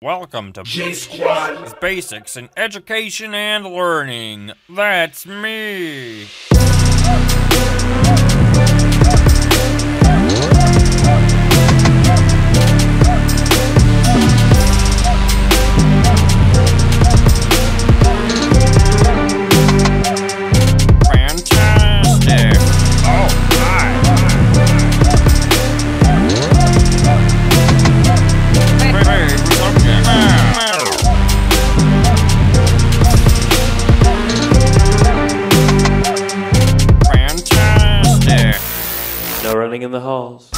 Welcome to J Squad Basics in Education and Learning. That's me. burning in the halls.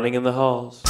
burning in the halls.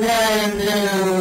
and